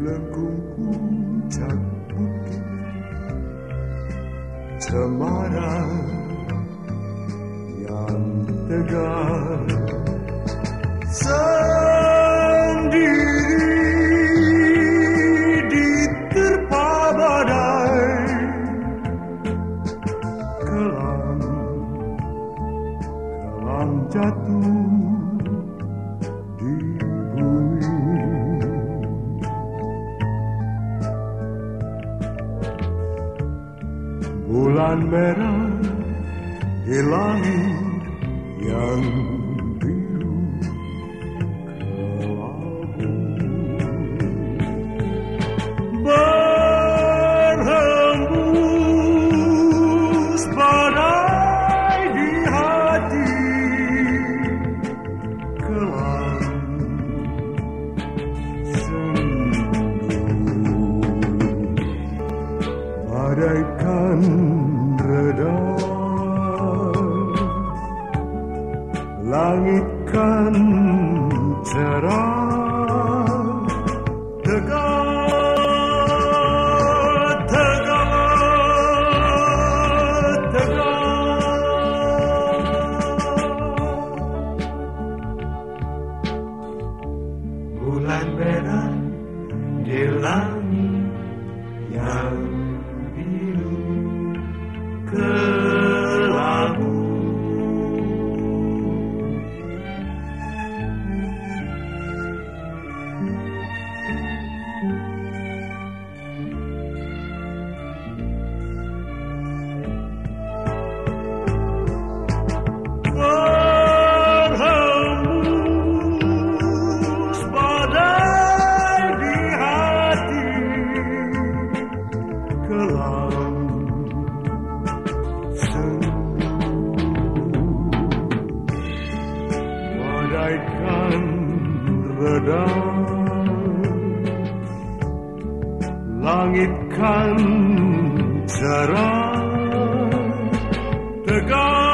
Melengkung puncak bukit Cemara yang tegar. Sendiri diterpa badai. Kelam, kelam jatuh Bulan merah di langit yang biru kelabu Berhembus badai di hati kelam sendu. Bagaikan reda langit kan cerah tegak tegak tegak. Bulan merah di langit kelam sendu bagaikan reda langit kan cerah tegar